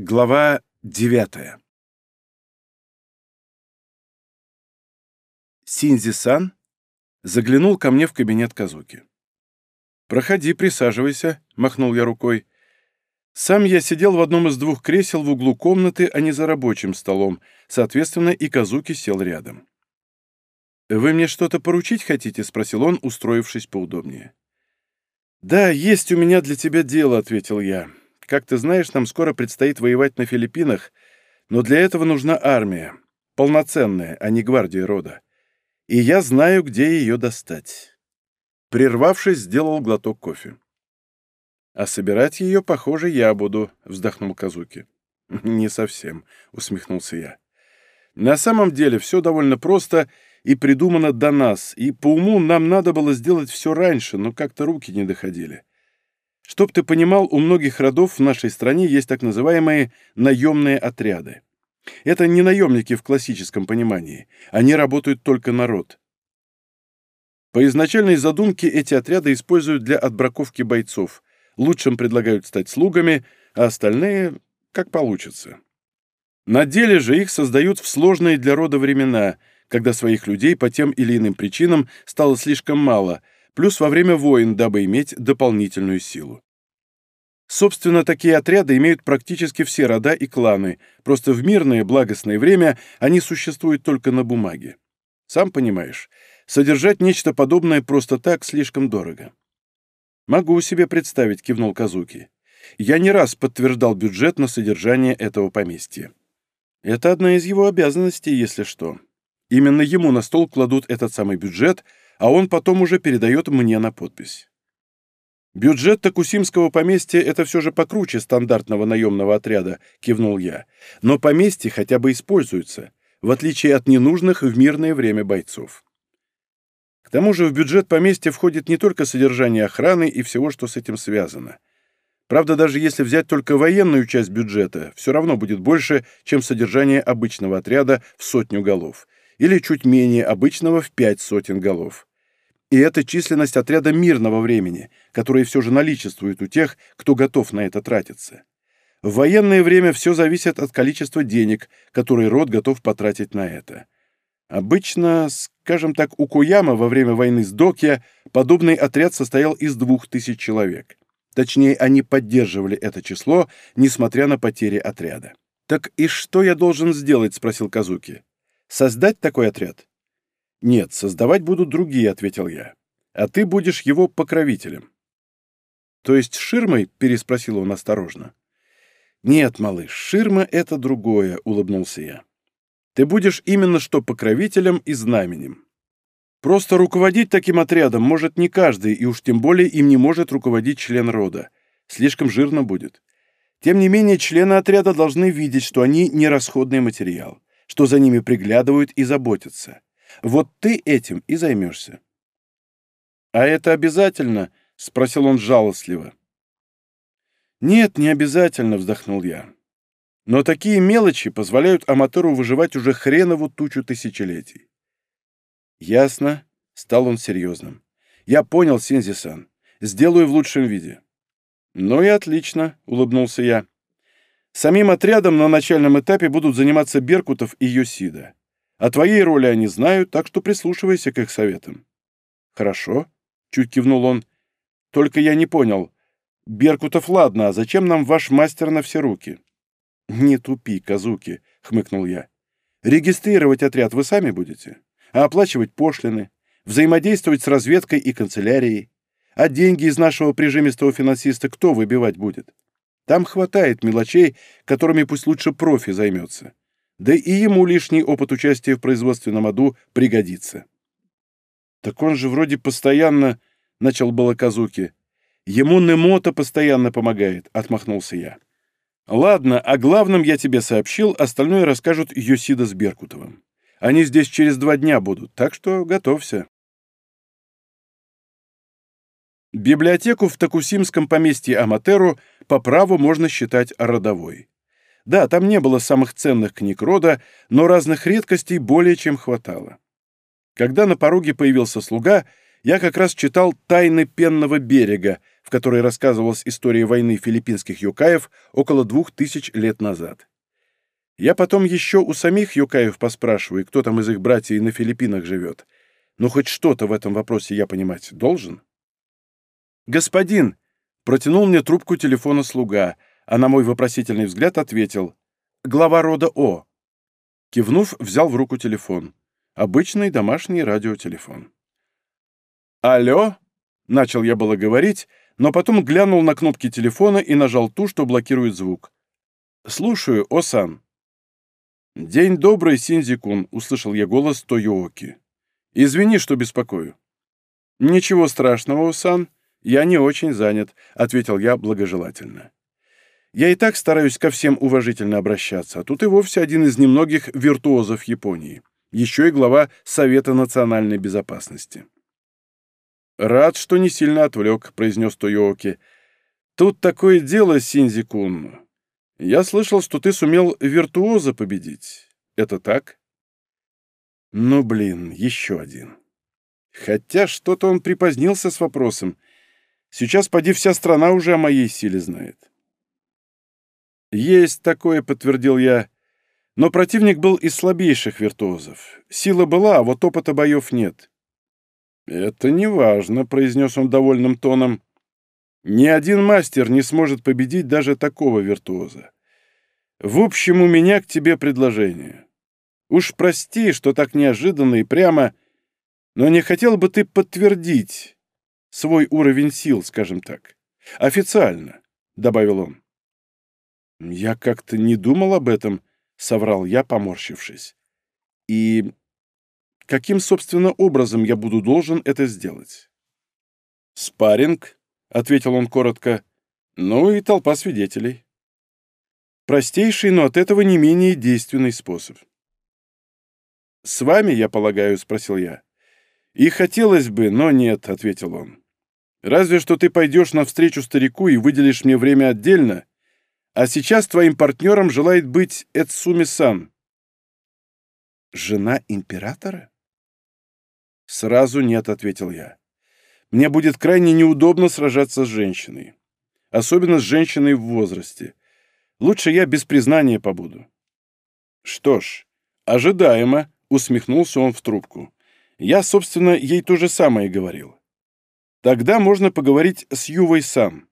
Глава девятая Синзи-сан заглянул ко мне в кабинет Казуки. «Проходи, присаживайся», — махнул я рукой. Сам я сидел в одном из двух кресел в углу комнаты, а не за рабочим столом, соответственно, и Казуки сел рядом. «Вы мне что-то поручить хотите?» — спросил он, устроившись поудобнее. «Да, есть у меня для тебя дело», — ответил я. Как ты знаешь, нам скоро предстоит воевать на Филиппинах, но для этого нужна армия. Полноценная, а не гвардия рода. И я знаю, где ее достать. Прервавшись, сделал глоток кофе. «А собирать ее, похоже, я буду», — вздохнул Казуки. «Не совсем», — усмехнулся я. «На самом деле все довольно просто и придумано до нас, и по уму нам надо было сделать все раньше, но как-то руки не доходили. Чтоб ты понимал, у многих родов в нашей стране есть так называемые наемные отряды. Это не наемники в классическом понимании. Они работают только на род. По изначальной задумке эти отряды используют для отбраковки бойцов. Лучшим предлагают стать слугами, а остальные — как получится. На деле же их создают в сложные для рода времена, когда своих людей по тем или иным причинам стало слишком мало — плюс во время войн, дабы иметь дополнительную силу. Собственно, такие отряды имеют практически все рода и кланы, просто в мирное благостное время они существуют только на бумаге. Сам понимаешь, содержать нечто подобное просто так слишком дорого. «Могу себе представить», — кивнул Казуки. «Я не раз подтверждал бюджет на содержание этого поместья. Это одна из его обязанностей, если что. Именно ему на стол кладут этот самый бюджет — а он потом уже передает мне на подпись. «Бюджет Токусимского поместья — это все же покруче стандартного наемного отряда», — кивнул я. «Но поместье хотя бы используется, в отличие от ненужных в мирное время бойцов». К тому же в бюджет поместья входит не только содержание охраны и всего, что с этим связано. Правда, даже если взять только военную часть бюджета, все равно будет больше, чем содержание обычного отряда в сотню голов, или чуть менее обычного в пять сотен голов. И это численность отряда мирного времени, которая все же наличествует у тех, кто готов на это тратиться. В военное время все зависит от количества денег, которые род готов потратить на это. Обычно, скажем так, у Куяма во время войны с Докья подобный отряд состоял из двух тысяч человек. Точнее, они поддерживали это число, несмотря на потери отряда. «Так и что я должен сделать?» — спросил Казуки. «Создать такой отряд?» «Нет, создавать будут другие», — ответил я. «А ты будешь его покровителем». «То есть ширмой?» — переспросил он осторожно. «Нет, малыш, ширма — это другое», — улыбнулся я. «Ты будешь именно что покровителем и знаменем. Просто руководить таким отрядом может не каждый, и уж тем более им не может руководить член рода. Слишком жирно будет. Тем не менее, члены отряда должны видеть, что они не расходный материал, что за ними приглядывают и заботятся. Вот ты этим и займешься. «А это обязательно?» — спросил он жалостливо. «Нет, не обязательно», — вздохнул я. «Но такие мелочи позволяют аматору выживать уже хренову тучу тысячелетий». «Ясно», — стал он серьезным. «Я понял, Синзи-сан. Сделаю в лучшем виде». «Ну и отлично», — улыбнулся я. «Самим отрядом на начальном этапе будут заниматься Беркутов и Йосида. О твоей роли они знают, так что прислушивайся к их советам». «Хорошо», — чуть кивнул он. «Только я не понял. Беркутов ладно, а зачем нам ваш мастер на все руки?» «Не тупи, Казуки», — хмыкнул я. «Регистрировать отряд вы сами будете, а оплачивать пошлины, взаимодействовать с разведкой и канцелярией. А деньги из нашего прижимистого финансиста кто выбивать будет? Там хватает мелочей, которыми пусть лучше профи займется да и ему лишний опыт участия в производственном аду пригодится. «Так он же вроде постоянно...» — начал было Казуки. «Ему Немота постоянно помогает», — отмахнулся я. «Ладно, о главном я тебе сообщил, остальное расскажут Йосида с Беркутовым. Они здесь через два дня будут, так что готовься». Библиотеку в Токусимском поместье Аматеру по праву можно считать родовой. Да, там не было самых ценных книг рода, но разных редкостей более чем хватало. Когда на пороге появился слуга, я как раз читал «Тайны пенного берега», в которой рассказывалась история войны филиппинских юкаев около двух тысяч лет назад. Я потом еще у самих юкаев поспрашиваю, кто там из их братьев на Филиппинах живет. Но хоть что-то в этом вопросе я понимать должен. «Господин!» — протянул мне трубку телефона слуга, а на мой вопросительный взгляд ответил. «Глава рода О». Кивнув, взял в руку телефон. Обычный домашний радиотелефон. «Алло?» — начал я было говорить, но потом глянул на кнопки телефона и нажал ту, что блокирует звук. «Слушаю, Осан». «День добрый, Синзикун», — услышал я голос Тойооки. «Извини, что беспокою». «Ничего страшного, Осан, я не очень занят», — ответил я благожелательно. «Я и так стараюсь ко всем уважительно обращаться, а тут и вовсе один из немногих виртуозов Японии, еще и глава Совета национальной безопасности». «Рад, что не сильно отвлек», — произнес Тойоки. «Тут такое дело, Синзи-кун. Я слышал, что ты сумел виртуоза победить. Это так?» «Ну, блин, еще один. Хотя что-то он припозднился с вопросом. Сейчас, поди, вся страна уже о моей силе знает». «Есть такое», — подтвердил я. «Но противник был из слабейших виртуозов. Сила была, а вот опыта боев нет». «Это не важно», — произнес он довольным тоном. «Ни один мастер не сможет победить даже такого виртуоза. В общем, у меня к тебе предложение. Уж прости, что так неожиданно и прямо, но не хотел бы ты подтвердить свой уровень сил, скажем так. Официально», — добавил он. «Я как-то не думал об этом», — соврал я, поморщившись. «И каким, собственно, образом я буду должен это сделать. «Спарринг», — ответил он коротко, — «ну и толпа свидетелей». Простейший, но от этого не менее действенный способ. «С вами, я полагаю?» — спросил я. «И хотелось бы, но нет», — ответил он. «Разве что ты пойдешь навстречу старику и выделишь мне время отдельно, а сейчас твоим партнером желает быть Эцуми-сан». «Жена императора?» «Сразу нет», — ответил я. «Мне будет крайне неудобно сражаться с женщиной. Особенно с женщиной в возрасте. Лучше я без признания побуду». «Что ж, ожидаемо», — усмехнулся он в трубку. «Я, собственно, ей то же самое говорил. Тогда можно поговорить с Ювой сам.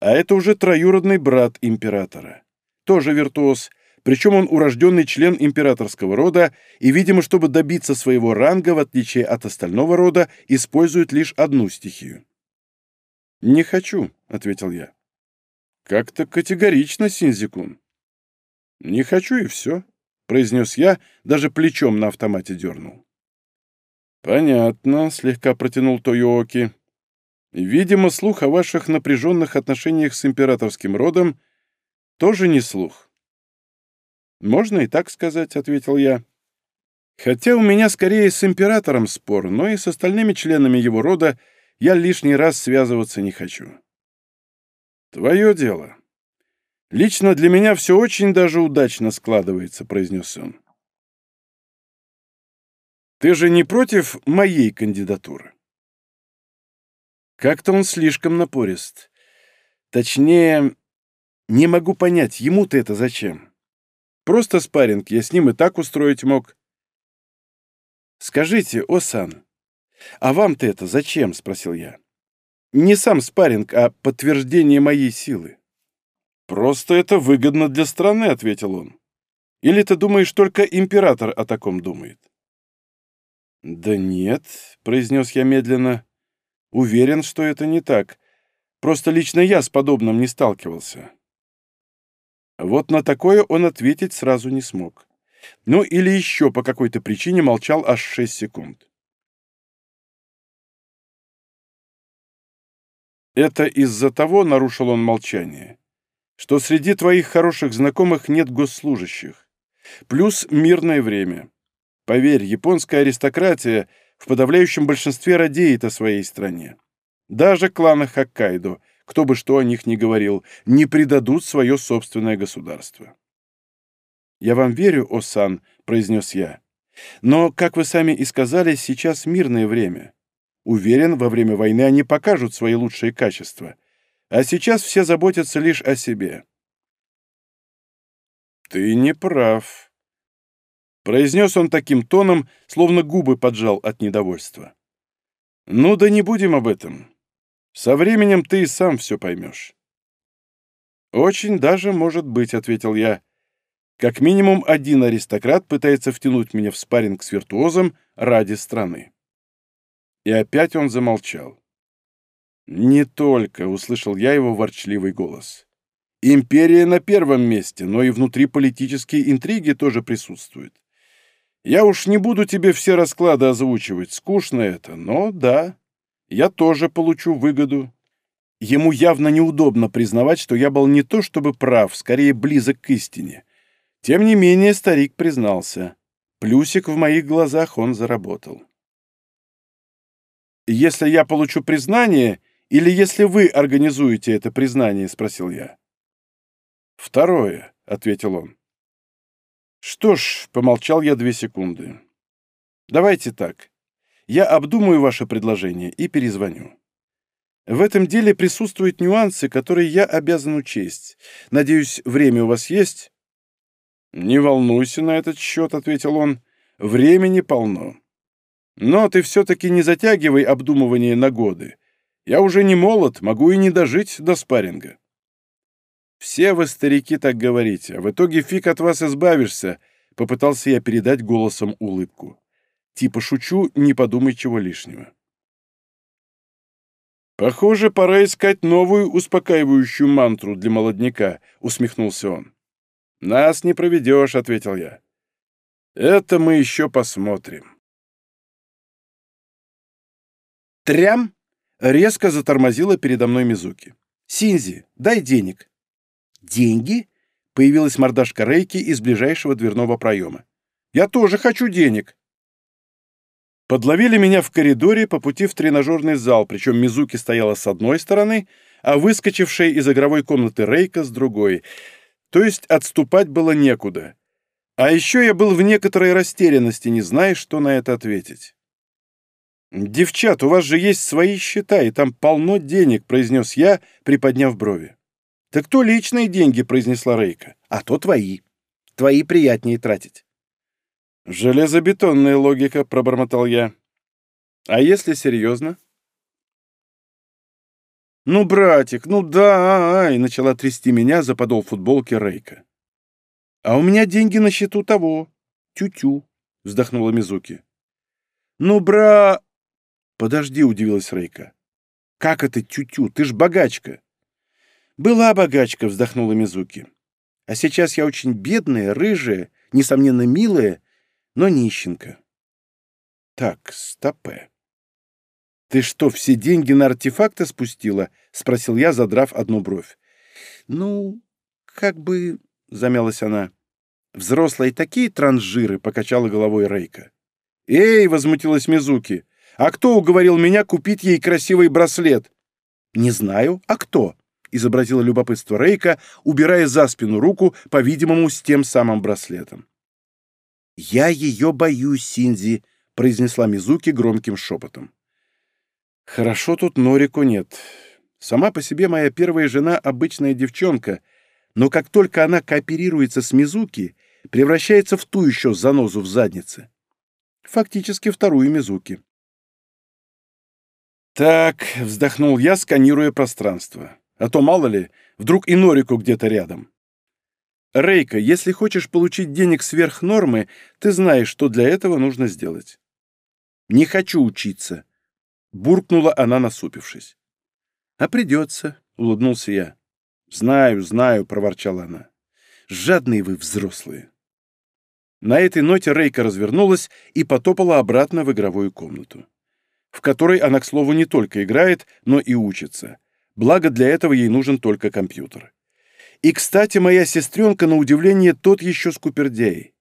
А это уже троюродный брат императора. Тоже виртуоз, причем он урожденный член императорского рода и, видимо, чтобы добиться своего ранга, в отличие от остального рода, использует лишь одну стихию. «Не хочу», — ответил я. «Как-то категорично, Синзикун». «Не хочу и все», — произнес я, даже плечом на автомате дернул. «Понятно», — слегка протянул Тойоки. «Видимо, слух о ваших напряженных отношениях с императорским родом тоже не слух. «Можно и так сказать», — ответил я. «Хотя у меня скорее с императором спор, но и с остальными членами его рода я лишний раз связываться не хочу». «Твое дело. Лично для меня все очень даже удачно складывается», — произнес он. «Ты же не против моей кандидатуры?» Как-то он слишком напорист. Точнее, не могу понять, ему-то это зачем? Просто спарринг, я с ним и так устроить мог. «Скажите, Осан, а вам-то это зачем?» — спросил я. «Не сам спарринг, а подтверждение моей силы». «Просто это выгодно для страны», — ответил он. «Или ты думаешь, только император о таком думает?» «Да нет», — произнес я медленно. «Уверен, что это не так. Просто лично я с подобным не сталкивался. Вот на такое он ответить сразу не смог. Ну или еще по какой-то причине молчал аж 6 секунд. «Это из-за того, — нарушил он молчание, — что среди твоих хороших знакомых нет госслужащих. Плюс мирное время. Поверь, японская аристократия в подавляющем большинстве радеет о своей стране. Даже кланы Хоккайдо — кто бы что о них ни говорил, не предадут свое собственное государство. «Я вам верю, Осан», — произнес я. «Но, как вы сами и сказали, сейчас мирное время. Уверен, во время войны они покажут свои лучшие качества. А сейчас все заботятся лишь о себе. «Ты не прав», — произнес он таким тоном, словно губы поджал от недовольства. «Ну да не будем об этом. Со временем ты и сам все поймешь». «Очень даже может быть», — ответил я. «Как минимум один аристократ пытается втянуть меня в спарринг с виртуозом ради страны». И опять он замолчал. «Не только», — услышал я его ворчливый голос. «Империя на первом месте, но и внутри политические интриги тоже присутствуют. Я уж не буду тебе все расклады озвучивать, скучно это, но да, я тоже получу выгоду». Ему явно неудобно признавать, что я был не то чтобы прав, скорее близок к истине. Тем не менее старик признался. Плюсик в моих глазах он заработал. «Если я получу признание, или если вы организуете это признание?» — спросил я. «Второе», — ответил он. «Что ж», — помолчал я две секунды. «Давайте так. Я обдумаю ваше предложение и перезвоню. В этом деле присутствуют нюансы, которые я обязан учесть. Надеюсь, время у вас есть?» «Не волнуйся на этот счет», — ответил он. «Времени полно. Но ты все-таки не затягивай обдумывание на годы. Я уже не молод, могу и не дожить до спарринга. Все вы, старики, так говорите, в итоге фиг от вас избавишься, попытался я передать голосом улыбку. Типа шучу, не подумай чего лишнего. «Похоже, пора искать новую успокаивающую мантру для молодняка», — усмехнулся он. «Нас не проведешь», — ответил я. «Это мы еще посмотрим». Трям! Резко затормозила передо мной Мизуки. «Синзи, дай денег». «Деньги?» — появилась мордашка Рейки из ближайшего дверного проема. «Я тоже хочу денег». Подловили меня в коридоре по пути в тренажерный зал, причем Мизуки стояла с одной стороны, а выскочившая из игровой комнаты Рейка с другой. То есть отступать было некуда. А еще я был в некоторой растерянности, не зная, что на это ответить. «Девчат, у вас же есть свои счета, и там полно денег», — произнес я, приподняв брови. «Так то личные деньги», — произнесла Рейка, — «а то твои. Твои приятнее тратить». «Железобетонная логика», — пробормотал я. «А если серьезно?» «Ну, братик, ну да!» — и начала трясти меня за подол футболки Рейка. «А у меня деньги на счету того. Тю-тю», — вздохнула Мизуки. «Ну, бра...» «Подожди», — удивилась Рейка. «Как это тю-тю? Ты ж богачка!» «Была богачка», — вздохнула Мизуки. «А сейчас я очень бедная, рыжая, несомненно, милая, но нищенка». «Так, стопе». «Ты что, все деньги на артефакты спустила?» — спросил я, задрав одну бровь. «Ну, как бы...» — замялась она. «Взрослые такие транжиры!» — покачала головой Рейка. «Эй!» — возмутилась Мизуки. А кто уговорил меня купить ей красивый браслет? Не знаю. А кто? Изобразила любопытство Рейка, убирая за спину руку, по-видимому, с тем самым браслетом. «Я ее боюсь, Синзи», — произнесла Мизуки громким шепотом. «Хорошо тут Норику нет. Сама по себе моя первая жена — обычная девчонка, но как только она кооперируется с Мизуки, превращается в ту еще занозу в заднице. Фактически вторую Мизуки. «Так», — вздохнул я, сканируя пространство. «А то, мало ли, вдруг и Норику где-то рядом». «Рейка, если хочешь получить денег сверх нормы, ты знаешь, что для этого нужно сделать». «Не хочу учиться», — буркнула она, насупившись. «А придется», — улыбнулся я. «Знаю, знаю», — проворчала она. «Жадные вы взрослые». На этой ноте Рейка развернулась и потопала обратно в игровую комнату в которой она, к слову, не только играет, но и учится. Благо для этого ей нужен только компьютер. И, кстати, моя сестренка, на удивление, тот еще скупердяй.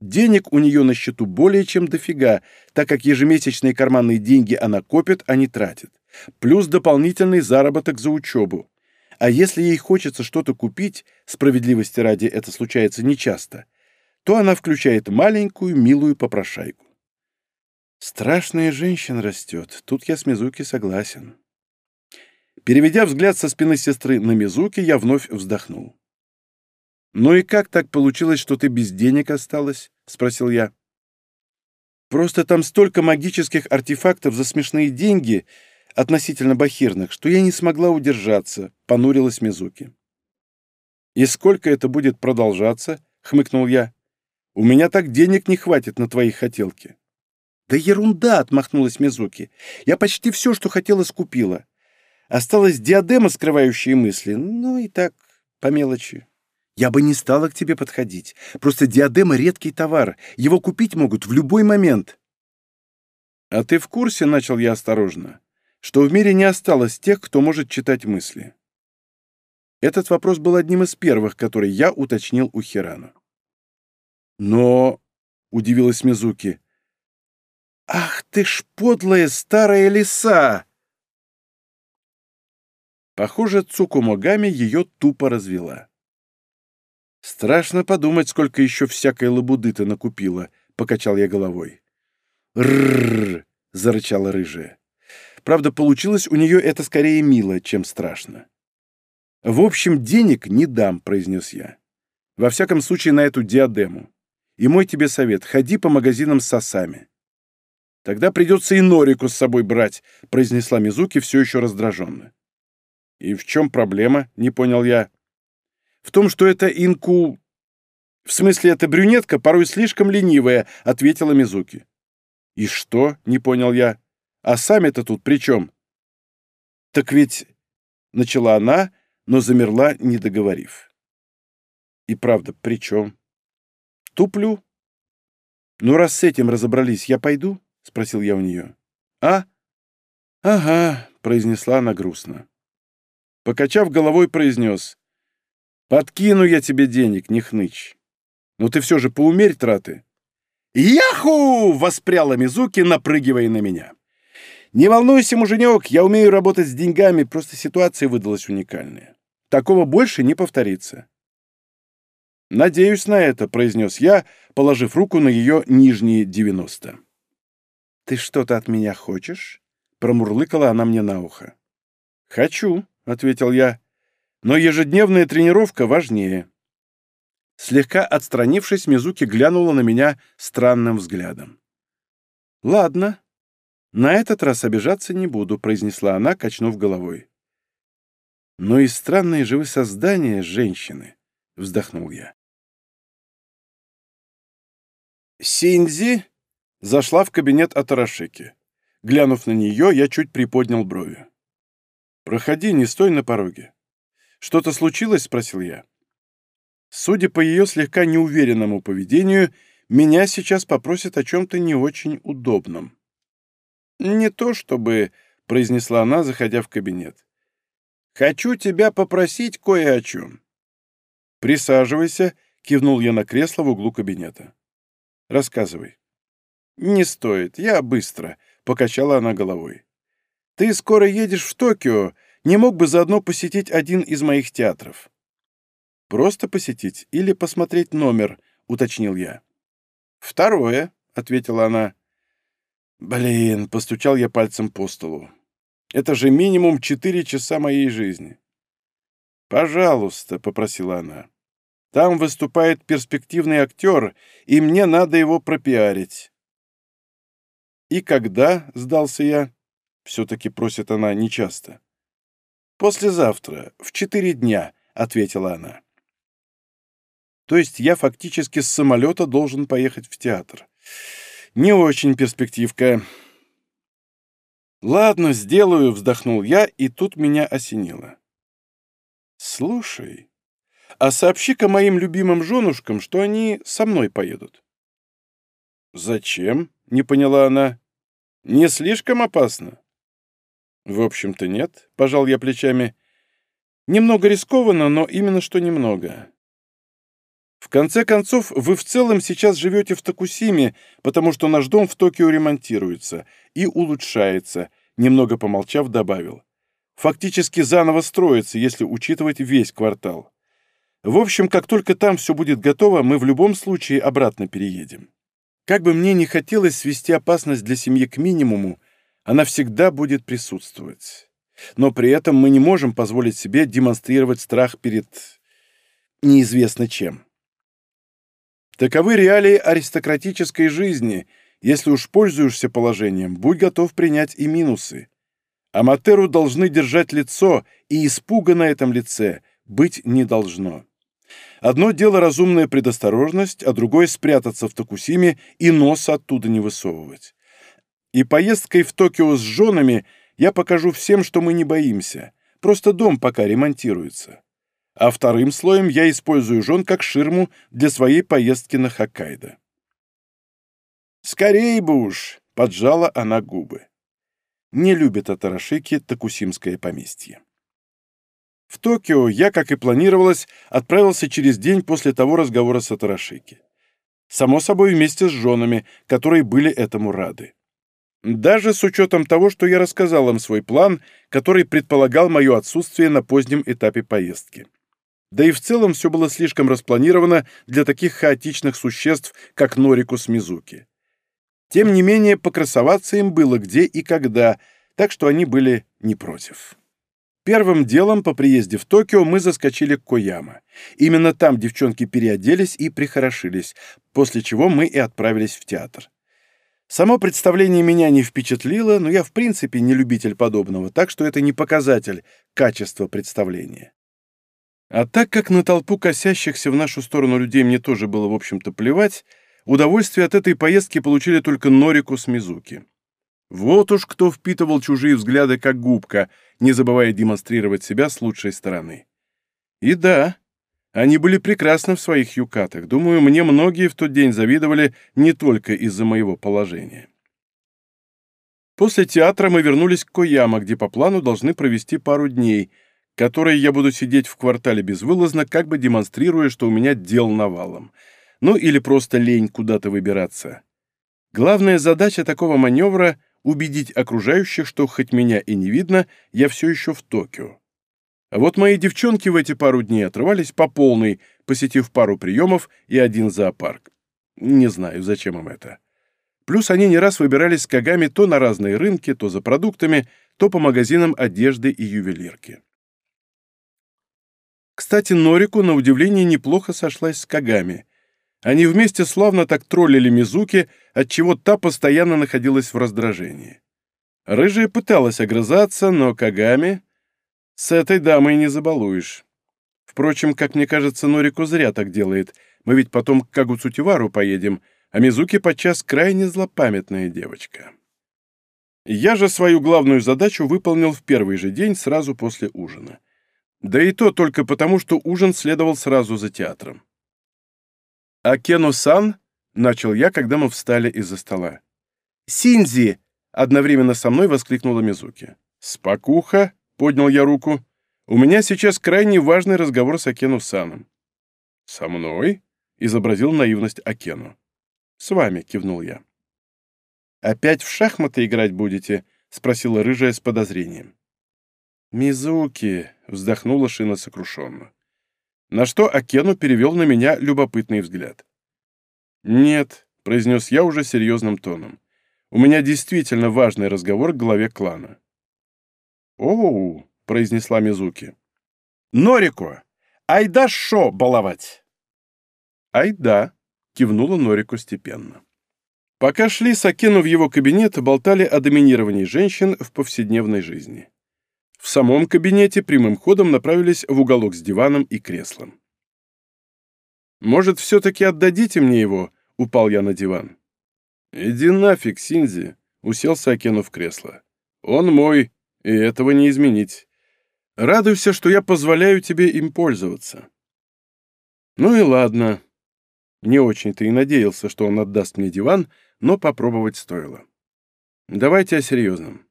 Денег у нее на счету более чем дофига, так как ежемесячные карманные деньги она копит, а не тратит. Плюс дополнительный заработок за учебу. А если ей хочется что-то купить, справедливости ради это случается нечасто, то она включает маленькую милую попрошайку. Страшная женщина растет. Тут я с Мизуки согласен. Переведя взгляд со спины сестры на Мизуки, я вновь вздохнул. «Ну и как так получилось, что ты без денег осталась?» — спросил я. «Просто там столько магических артефактов за смешные деньги, относительно бахирных, что я не смогла удержаться», — понурилась Мизуки. «И сколько это будет продолжаться?» — хмыкнул я. «У меня так денег не хватит на твои хотелки». «Да ерунда!» — отмахнулась Мизуки. «Я почти все, что хотела, скупила. Осталась диадема, скрывающая мысли. Ну и так, по мелочи. Я бы не стала к тебе подходить. Просто диадема — редкий товар. Его купить могут в любой момент». «А ты в курсе?» — начал я осторожно что в мире не осталось тех, кто может читать мысли. Этот вопрос был одним из первых, который я уточнил у Хирана. «Но...» — удивилась Мизуки. «Ах ты ж подлая старая лиса!» Похоже, Цукумогами ее тупо развела. «Страшно подумать, сколько еще всякой лабуды ты накупила», — покачал я головой. «Ррррр!» — зарычала рыжая. Правда, получилось у нее это скорее мило, чем страшно. «В общем, денег не дам», — произнес я. «Во всяком случае, на эту диадему. И мой тебе совет — ходи по магазинам с осами». «Тогда придется и Норику с собой брать», — произнесла Мизуки все еще раздраженно. «И в чем проблема?» — не понял я. «В том, что это инку...» «В смысле, эта брюнетка порой слишком ленивая», — ответила Мизуки. «И что?» — не понял я. А сами-то тут при чем?» «Так ведь...» — начала она, но замерла, не договорив. «И правда, при чем?» «Туплю». «Ну, раз с этим разобрались, я пойду?» — спросил я у нее. «А?» «Ага», — произнесла она грустно. Покачав головой, произнес. «Подкину я тебе денег, не хнычь. Но ты все же поумерь траты». «Яху!» — воспряла Мизуки, напрыгивая на меня. «Не волнуйся, муженек, я умею работать с деньгами, просто ситуация выдалась уникальная. Такого больше не повторится». «Надеюсь на это», — произнес я, положив руку на ее нижние девяносто. «Ты что-то от меня хочешь?» — промурлыкала она мне на ухо. «Хочу», — ответил я, — «но ежедневная тренировка важнее». Слегка отстранившись, Мизуки глянула на меня странным взглядом. «Ладно», «На этот раз обижаться не буду», — произнесла она, качнув головой. «Но и странные же вы создания, женщины», — вздохнул я. Синзи зашла в кабинет Атарашики. Глянув на нее, я чуть приподнял брови. «Проходи, не стой на пороге». «Что-то случилось?» — спросил я. Судя по ее слегка неуверенному поведению, меня сейчас попросят о чем-то не очень удобном. «Не то чтобы», — произнесла она, заходя в кабинет. «Хочу тебя попросить кое о чем». «Присаживайся», — кивнул я на кресло в углу кабинета. «Рассказывай». «Не стоит, я быстро», — покачала она головой. «Ты скоро едешь в Токио, не мог бы заодно посетить один из моих театров?» «Просто посетить или посмотреть номер», — уточнил я. «Второе», — ответила она. Блин, постучал я пальцем по столу. Это же минимум четыре часа моей жизни. «Пожалуйста», — попросила она. «Там выступает перспективный актер, и мне надо его пропиарить». «И когда?» — сдался я. Все-таки просит она нечасто. «Послезавтра, в четыре дня», — ответила она. «То есть я фактически с самолета должен поехать в театр. Не очень перспективка. Ладно, сделаю, вздохнул я, и тут меня осенило. Слушай, а сообщи-ка моим любимым женушкам, что они со мной поедут. Зачем? Не поняла она. Не слишком опасно? В общем-то, нет, пожал я плечами. Немного рискованно, но именно что немного. В конце концов, вы в целом сейчас живете в Токусиме, потому что наш дом в Токио ремонтируется и улучшается, немного помолчав, добавил. Фактически заново строится, если учитывать весь квартал. В общем, как только там все будет готово, мы в любом случае обратно переедем. Как бы мне ни хотелось свести опасность для семьи к минимуму, она всегда будет присутствовать. Но при этом мы не можем позволить себе демонстрировать страх перед неизвестно чем. Таковы реалии аристократической жизни. Если уж пользуешься положением, будь готов принять и минусы. Аматеру должны держать лицо, и испуга на этом лице быть не должно. Одно дело разумная предосторожность, а другое — спрятаться в Токусиме и нос оттуда не высовывать. И поездкой в Токио с женами я покажу всем, что мы не боимся. Просто дом пока ремонтируется. А вторым слоем я использую жен как ширму для своей поездки на Хоккайдо. «Скорей бы уж!» — поджала она губы. Не любит Атарашики Токусимское поместье. В Токио я, как и планировалось, отправился через день после того разговора с Атарашики. Само собой, вместе с женами, которые были этому рады. Даже с учетом того, что я рассказал им свой план, который предполагал мое отсутствие на позднем этапе поездки. Да и в целом все было слишком распланировано для таких хаотичных существ, как Норику с Мизуки. Тем не менее, покрасоваться им было где и когда, так что они были не против. Первым делом по приезде в Токио мы заскочили к Кояма. Именно там девчонки переоделись и прихорошились, после чего мы и отправились в театр. Само представление меня не впечатлило, но я в принципе не любитель подобного, так что это не показатель качества представления. А так как на толпу косящихся в нашу сторону людей мне тоже было, в общем-то, плевать, удовольствие от этой поездки получили только Норику с Мизуки. Вот уж кто впитывал чужие взгляды как губка, не забывая демонстрировать себя с лучшей стороны. И да, они были прекрасны в своих юкатах. Думаю, мне многие в тот день завидовали не только из-за моего положения. После театра мы вернулись к Кояма, где по плану должны провести пару дней, которые я буду сидеть в квартале безвылазно, как бы демонстрируя, что у меня дел навалом. Ну или просто лень куда-то выбираться. Главная задача такого маневра убедить окружающих, что хоть меня и не видно, я все еще в Токио. А вот мои девчонки в эти пару дней отрывались по полной, посетив пару приемов и один зоопарк. Не знаю, зачем им это. Плюс они не раз выбирались с Кагами то на разные рынки, то за продуктами, то по магазинам одежды и ювелирки. Кстати, Норику, на удивление, неплохо сошлась с Кагами. Они вместе славно так троллили Мизуки, отчего та постоянно находилась в раздражении. Рыжая пыталась огрызаться, но Кагами... С этой дамой не забалуешь. Впрочем, как мне кажется, Норику зря так делает. Мы ведь потом к Кагуцутивару поедем, а Мизуки подчас крайне злопамятная девочка. Я же свою главную задачу выполнил в первый же день сразу после ужина. Да и то только потому, что ужин следовал сразу за театром. «Акену-сан?» — начал я, когда мы встали из-за стола. «Синзи!» — одновременно со мной воскликнула Мизуки. «Спокуха!» — поднял я руку. «У меня сейчас крайне важный разговор с Акену-саном». «Со мной?» — изобразил наивность Акену. «С вами», — кивнул я. «Опять в шахматы играть будете?» — спросила рыжая с подозрением. «Мизуки!» — вздохнула Шина сокрушенно на что Акену перевел на меня любопытный взгляд. «Нет», — произнес я уже серьезным тоном, — «у меня действительно важный разговор к главе клана». «Оу», — произнесла Мизуки. «Норико! Айда шо баловать!» «Айда!» — кивнула Норико степенно. Пока шли с Акену в его кабинет, болтали о доминировании женщин в повседневной жизни. В самом кабинете прямым ходом направились в уголок с диваном и креслом. «Может, все-таки отдадите мне его?» — упал я на диван. «Иди нафиг, Синзи!» — уселся Акену в кресло. «Он мой, и этого не изменить. Радуйся, что я позволяю тебе им пользоваться». «Ну и ладно». Не очень-то и надеялся, что он отдаст мне диван, но попробовать стоило. «Давайте о серьезном».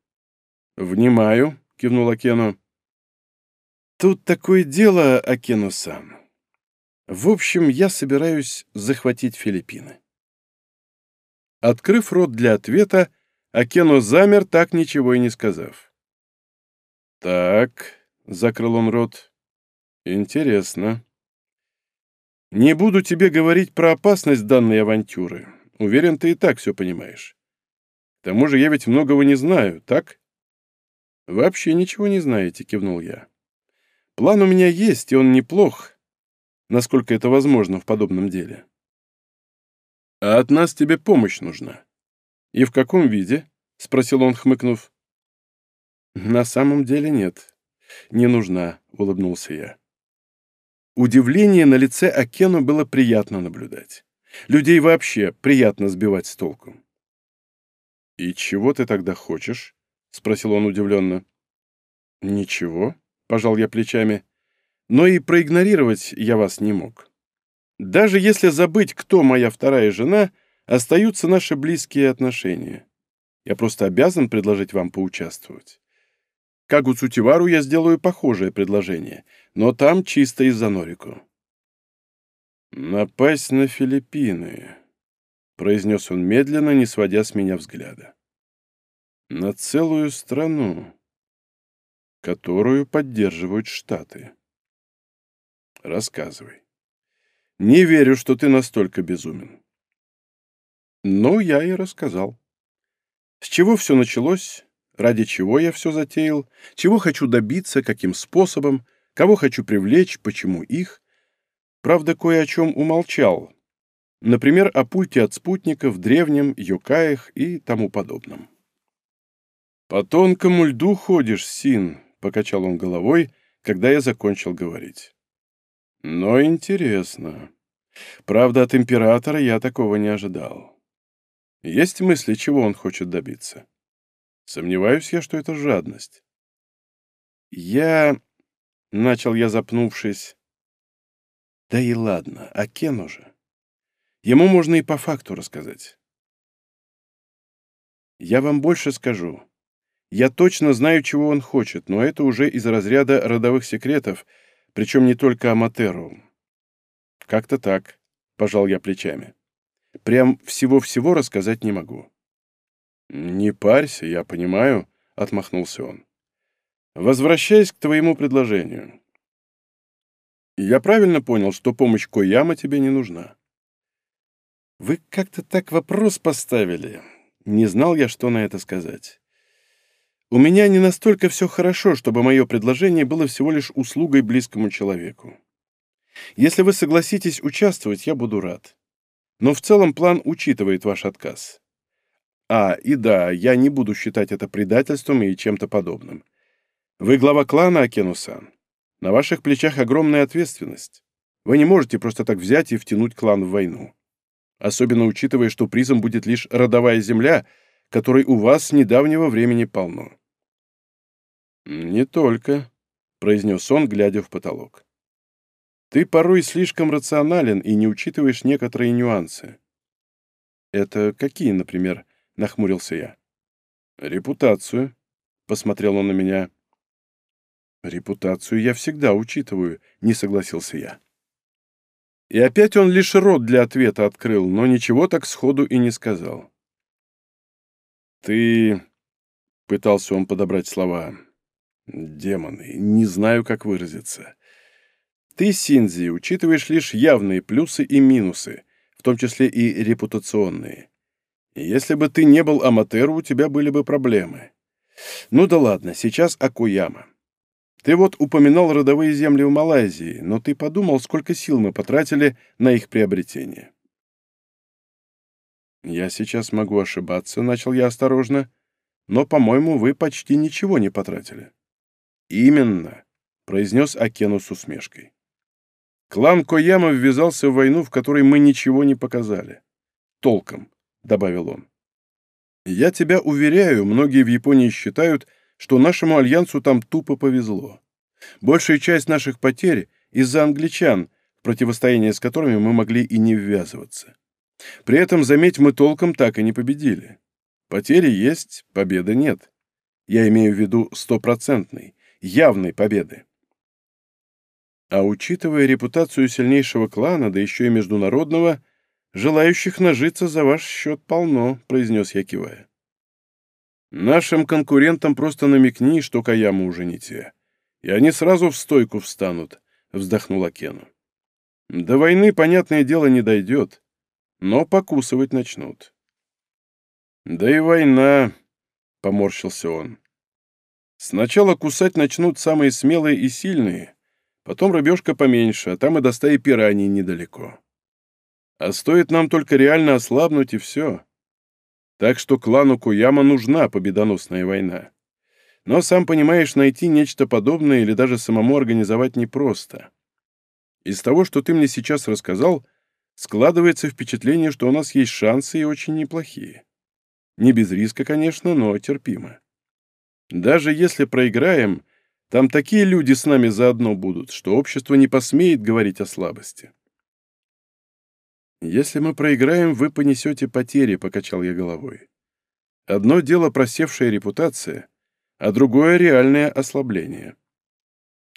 «Внимаю», — кивнул Акену. «Тут такое дело, Акену-сан. В общем, я собираюсь захватить Филиппины». Открыв рот для ответа, Акену замер, так ничего и не сказав. «Так», — закрыл он рот, — «интересно. Не буду тебе говорить про опасность данной авантюры. Уверен, ты и так все понимаешь. К тому же я ведь многого не знаю, так?» «Вообще ничего не знаете», — кивнул я. «План у меня есть, и он неплох, насколько это возможно в подобном деле. А от нас тебе помощь нужна. И в каком виде?» — спросил он, хмыкнув. «На самом деле нет. Не нужна», — улыбнулся я. Удивление на лице Акену было приятно наблюдать. Людей вообще приятно сбивать с толку. «И чего ты тогда хочешь?» — спросил он удивленно. «Ничего», — пожал я плечами, — «но и проигнорировать я вас не мог. Даже если забыть, кто моя вторая жена, остаются наши близкие отношения. Я просто обязан предложить вам поучаствовать. Кагу Цутивару я сделаю похожее предложение, но там чисто из-за Норику». «Напасть на Филиппины», — произнес он медленно, не сводя с меня взгляда. «На целую страну, которую поддерживают Штаты. Рассказывай. Не верю, что ты настолько безумен». Ну, я и рассказал. С чего все началось, ради чего я все затеял, чего хочу добиться, каким способом, кого хочу привлечь, почему их — Правда, кое о чем умолчал. Например, о пульте от спутников, древнем, юкаях и тому подобном. «По тонкому льду ходишь, Син», — покачал он головой, когда я закончил говорить. «Но интересно. Правда, от императора я такого не ожидал. Есть мысли, чего он хочет добиться? Сомневаюсь я, что это жадность». «Я...» — начал я, запнувшись. Да и ладно, а Кену же. Ему можно и по факту рассказать. Я вам больше скажу. Я точно знаю, чего он хочет, но это уже из разряда родовых секретов, причем не только Аматеру. Как-то так, пожал я плечами. Прям всего-всего рассказать не могу. Не парься, я понимаю, отмахнулся он. Возвращаясь к твоему предложению. Я правильно понял, что помощь Кояма тебе не нужна? Вы как-то так вопрос поставили. Не знал я, что на это сказать. У меня не настолько все хорошо, чтобы мое предложение было всего лишь услугой близкому человеку. Если вы согласитесь участвовать, я буду рад. Но в целом план учитывает ваш отказ. А, и да, я не буду считать это предательством и чем-то подобным. Вы глава клана Акену-сан. На ваших плечах огромная ответственность. Вы не можете просто так взять и втянуть клан в войну. Особенно учитывая, что призом будет лишь родовая земля, которой у вас с недавнего времени полно. «Не только», — произнес он, глядя в потолок. «Ты порой слишком рационален и не учитываешь некоторые нюансы». «Это какие, например?» — нахмурился я. «Репутацию», — посмотрел он на меня. «Репутацию я всегда учитываю», — не согласился я. И опять он лишь рот для ответа открыл, но ничего так сходу и не сказал. «Ты...» — пытался он подобрать слова. «Демоны, не знаю, как выразиться. Ты, Синзи, учитываешь лишь явные плюсы и минусы, в том числе и репутационные. Если бы ты не был Аматеру, у тебя были бы проблемы. Ну да ладно, сейчас Акуяма. Ты вот упоминал родовые земли в Малайзии, но ты подумал, сколько сил мы потратили на их приобретение. Я сейчас могу ошибаться, начал я осторожно, но, по-моему, вы почти ничего не потратили. Именно, произнес Акену с усмешкой. Клан Кояма ввязался в войну, в которой мы ничего не показали. Толком, добавил он. Я тебя уверяю, многие в Японии считают, что нашему альянсу там тупо повезло. Большая часть наших потерь из-за англичан, в противостояние с которыми мы могли и не ввязываться. При этом, заметь, мы толком так и не победили. Потери есть, победы нет. Я имею в виду стопроцентной, явной победы. А учитывая репутацию сильнейшего клана, да еще и международного, желающих нажиться за ваш счет полно, произнес я, кивая. Нашим конкурентам просто намекни, что Каяму уже не те. И они сразу в стойку встанут, — вздохнула Кену. До войны, понятное дело, не дойдет. но покусывать начнут. Да и война, — поморщился он. Сначала кусать начнут самые смелые и сильные, потом рыбешка поменьше, а там и до стаи пираний недалеко. А стоит нам только реально ослабнуть, и все. Так что клану Куяма нужна победоносная война. Но, сам понимаешь, найти нечто подобное или даже самому организовать непросто. Из того, что ты мне сейчас рассказал, складывается впечатление, что у нас есть шансы и очень неплохие. Не без риска, конечно, но терпимо. Даже если проиграем, там такие люди с нами заодно будут, что общество не посмеет говорить о слабости. «Если мы проиграем, вы понесете потери», — покачал я головой. «Одно дело просевшая репутация, а другое — реальное ослабление».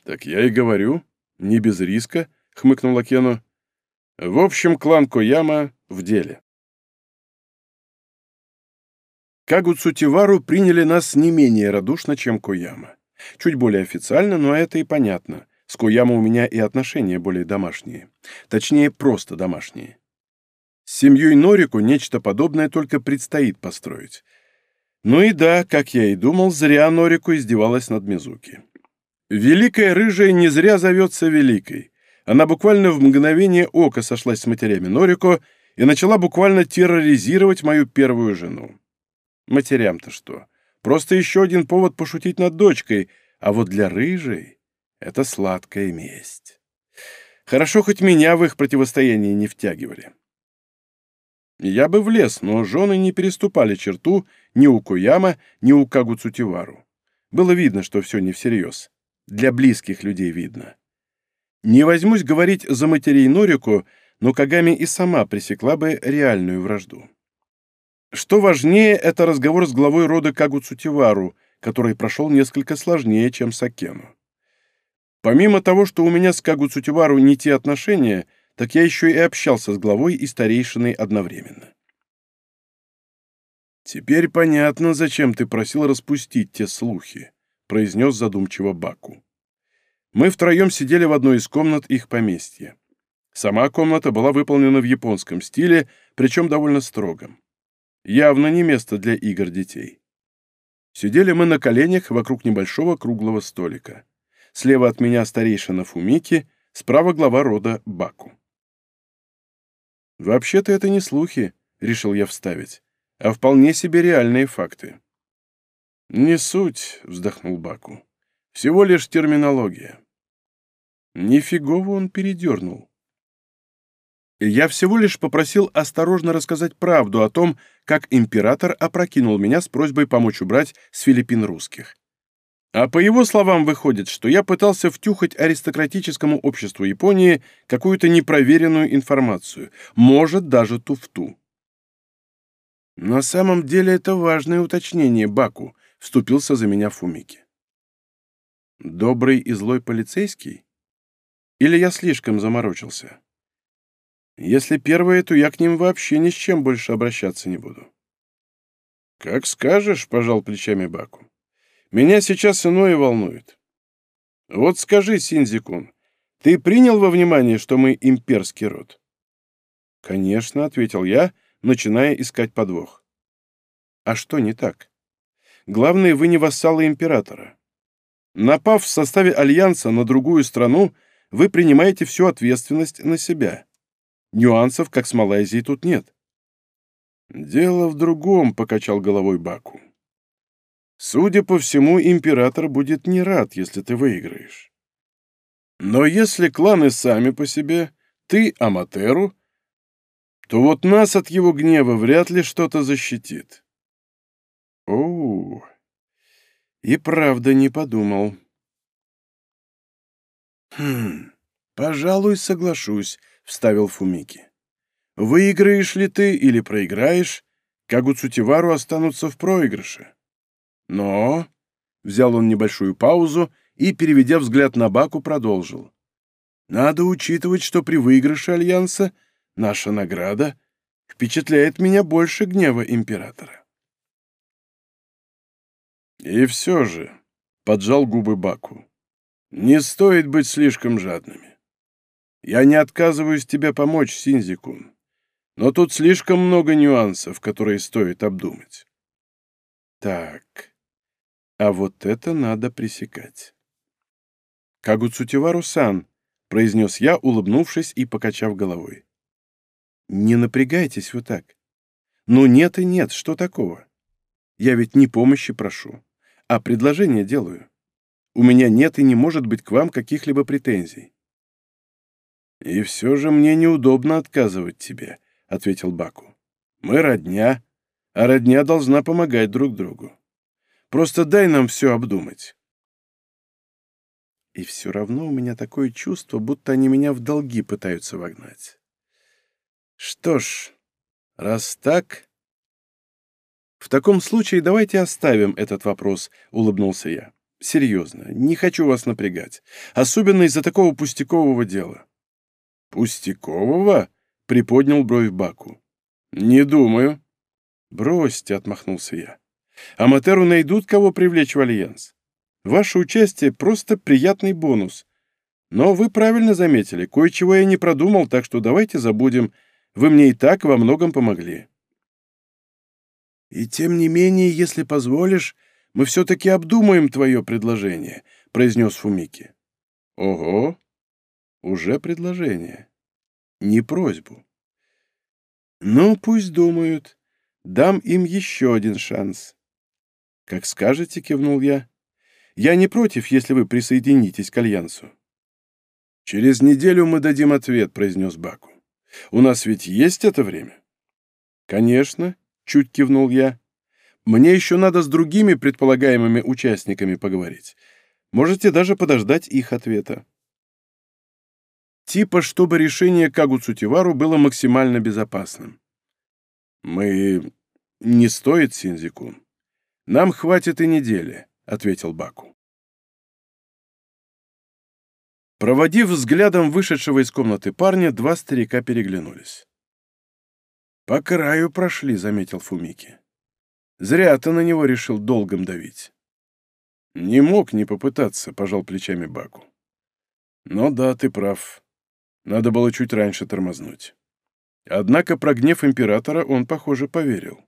«Так я и говорю, не без риска», — хмыкнул Акену. «В общем, клан Кояма в деле». Кагуцутивару приняли нас не менее радушно, чем Кояма. Чуть более официально, но это и понятно. С Кояма у меня и отношения более домашние. Точнее, просто домашние. С семьей Норику нечто подобное только предстоит построить. Ну и да, как я и думал, зря Норику издевалась над Мизуки. Великая рыжая не зря зовется Великой. Она буквально в мгновение ока сошлась с матерями Норико и начала буквально терроризировать мою первую жену. Матерям-то что? Просто еще один повод пошутить над дочкой, а вот для рыжей это сладкая месть. Хорошо, хоть меня в их противостоянии не втягивали. Я бы влез, но жены не переступали черту ни у Куяма, ни у Кагуцутивару. Было видно, что все не всерьез. Для близких людей видно. Не возьмусь говорить за матерей Норику, но Кагами и сама пресекла бы реальную вражду. Что важнее, это разговор с главой рода Кагуцутивару, который прошел несколько сложнее, чем с Акену. Помимо того, что у меня с Кагуцутивару не те отношения — так я еще и общался с главой и старейшиной одновременно. «Теперь понятно, зачем ты просил распустить те слухи», — произнес задумчиво Баку. Мы втроем сидели в одной из комнат их поместья. Сама комната была выполнена в японском стиле, причем довольно строгом. Явно не место для игр детей. Сидели мы на коленях вокруг небольшого круглого столика. Слева от меня старейшина Фумики, справа глава рода Баку. «Вообще-то это не слухи», — решил я вставить, — «а вполне себе реальные факты». «Не суть», — вздохнул Баку. «Всего лишь терминология». Нифигово он передернул. Я всего лишь попросил осторожно рассказать правду о том, как император опрокинул меня с просьбой помочь убрать с Филиппин русских. А по его словам выходит, что я пытался втюхать аристократическому обществу Японии какую-то непроверенную информацию, может, даже туфту. На самом деле это важное уточнение, Баку, вступился за меня Фумики. Добрый и злой полицейский? Или я слишком заморочился? Если первое, то я к ним вообще ни с чем больше обращаться не буду. Как скажешь, пожал плечами Баку. Меня сейчас иное волнует. Вот скажи, Синзикун, ты принял во внимание, что мы имперский род? Конечно, ответил я, начиная искать подвох. А что не так? Главное, вы не вассалы императора. Напав в составе альянса на другую страну, вы принимаете всю ответственность на себя. Нюансов, как с Малайзией, тут нет. «Дело в другом», — покачал головой Баку. Судя по всему, император будет не рад, если ты выиграешь. Но если кланы сами по себе, ты Аматеру, то вот нас от его гнева вряд ли что-то защитит. Оу, и правда не подумал. Хм, пожалуй, соглашусь, вставил Фумики. Выиграешь ли ты или проиграешь, Кагуцутивару останутся в проигрыше. Но...» Взял он небольшую паузу и, переведя взгляд на Баку, продолжил. «Надо учитывать, что при выигрыше Альянса наша награда впечатляет меня больше гнева Императора». «И все же», — поджал губы Баку, — «не стоит быть слишком жадными. Я не отказываюсь тебе помочь, Синзикун. Но тут слишком много нюансов, которые стоит обдумать. Так, а вот это надо пресекать. «Кагуцутивару-сан», — произнес я, улыбнувшись и покачав головой. «Не напрягайтесь вы так. Ну нет и нет, что такого? Я ведь не помощи прошу, а предложение делаю. У меня нет и не может быть к вам каких-либо претензий». «И все же мне неудобно отказывать тебе», — ответил Баку. «Мы родня, а родня должна помогать друг другу. Просто дай нам все обдумать». И все равно у меня такое чувство, будто они меня в долги пытаются вогнать. Что ж, раз так... В таком случае давайте оставим этот вопрос, — улыбнулся я. Серьезно, не хочу вас напрягать, особенно из-за такого пустякового дела. Пустякового? — приподнял бровь Баку. Не думаю. Бросьте, — отмахнулся я. Аматеру найдут, кого привлечь в альянс. Ваше участие — просто приятный бонус. Но вы правильно заметили, кое-чего я не продумал, так что давайте забудем. Вы мне и так во многом помогли. И тем не менее, если позволишь, мы все-таки обдумаем твое предложение, — произнес Фумики. Ого, уже предложение. Не просьбу. Ну, пусть думают. Дам им еще один шанс. Как скажете, кивнул я. Я не против, если вы присоединитесь к Альянсу». «Через неделю мы дадим ответ», — произнес Баку. «У нас ведь есть это время?» «Конечно», — чуть кивнул я. «Мне еще надо с другими предполагаемыми участниками поговорить. Можете даже подождать их ответа». Типа, чтобы решение Кагуцутивару было максимально безопасным. «Мы... не стоит, Синзикун. Нам хватит и недели», — ответил Баку. Проводив взглядом вышедшего из комнаты парня, два старика переглянулись. «По краю прошли», — заметил Фумики. «Зря ты на него решил долгом давить». «Не мог не попытаться», — пожал плечами Баку. «Но да, ты прав. Надо было чуть раньше тормознуть». Однако про гнев императора он, похоже, поверил.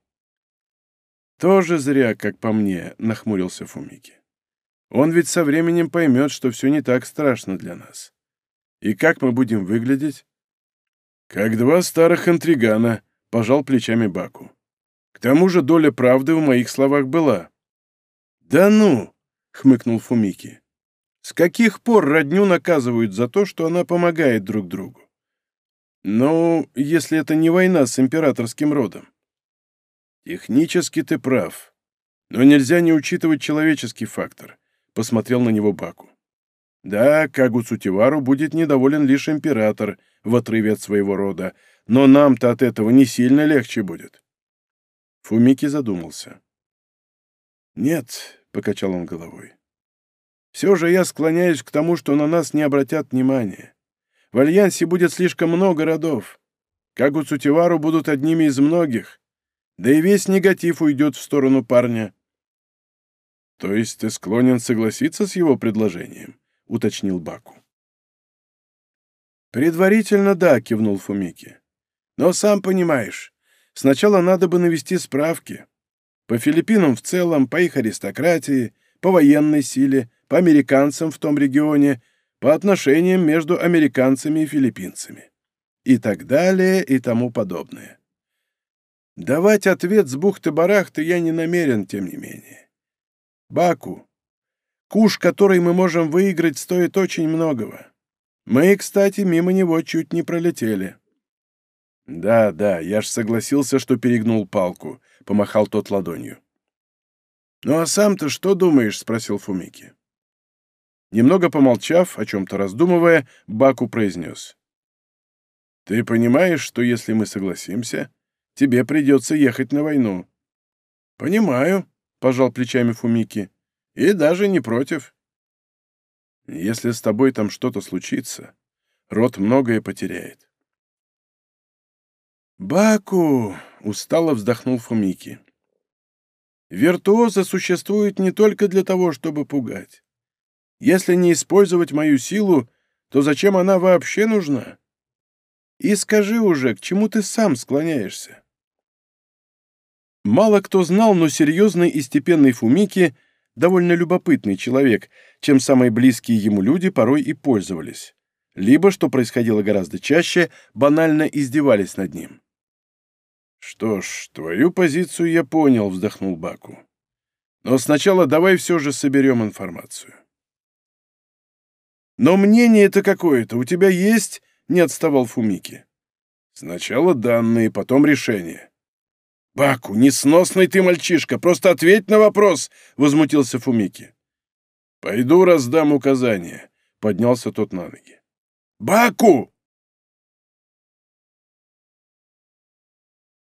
«Тоже зря, как по мне», — нахмурился Фумики. Он ведь со временем поймет, что все не так страшно для нас. И как мы будем выглядеть? Как два старых интригана, пожал плечами Баку. К тому же доля правды в моих словах была. Да ну, хмыкнул Фумики. С каких пор родню наказывают за то, что она помогает друг другу? Ну, если это не война с императорским родом. Технически ты прав. Но нельзя не учитывать человеческий фактор посмотрел на него Баку. Да, Кагу Цутивару будет недоволен лишь император в отрыве от своего рода, но нам-то от этого не сильно легче будет. Фумики задумался. «Нет», — покачал он головой. «Все же я склоняюсь к тому, что на нас не обратят внимания. В Альянсе будет слишком много родов. Кагу Цутивару будут одними из многих, да и весь негатив уйдет в сторону парня. «То есть ты склонен согласиться с его предложением?» — уточнил Баку. «Предварительно да», — кивнул Фумики. «Но сам понимаешь, сначала надо бы навести справки. По Филиппинам в целом, по их аристократии, по военной силе, по американцам в том регионе, по отношениям между американцами и филиппинцами. И так далее, и тому подобное. Давать ответ с бухты-барахты я не намерен, тем не менее. Баку. Куш, который мы можем выиграть, стоит очень многого. Мы, кстати, мимо него чуть не пролетели. Да, да, я ж согласился, что перегнул палку, помахал тот ладонью. Ну а сам-то что думаешь? спросил Фумики. Немного помолчав, о чем-то раздумывая, Баку произнес. «Ты понимаешь, что если мы согласимся, тебе придется ехать на войну?» «Понимаю», пожал плечами Фумики. И даже не против. Если с тобой там что-то случится, род многое потеряет. «Баку!» — устало вздохнул Фумики. «Виртуоза существует не только для того, чтобы пугать. Если не использовать мою силу, то зачем она вообще нужна? И скажи уже, к чему ты сам склоняешься?» Мало кто знал, но серьезный и степенный Фумики — довольно любопытный человек, чем самые близкие ему люди порой и пользовались. Либо, что происходило гораздо чаще, банально издевались над ним. «Что ж, твою позицию я понял», — вздохнул Баку. «Но сначала давай все же соберем информацию». «Но мнение-то какое-то у тебя есть?» — не отставал Фумики. «Сначала данные, потом решение». «Баку, несносный ты мальчишка, просто ответь на вопрос!» — возмутился Фумики. «Пойду раздам указания», — поднялся тот на ноги. «Баку!»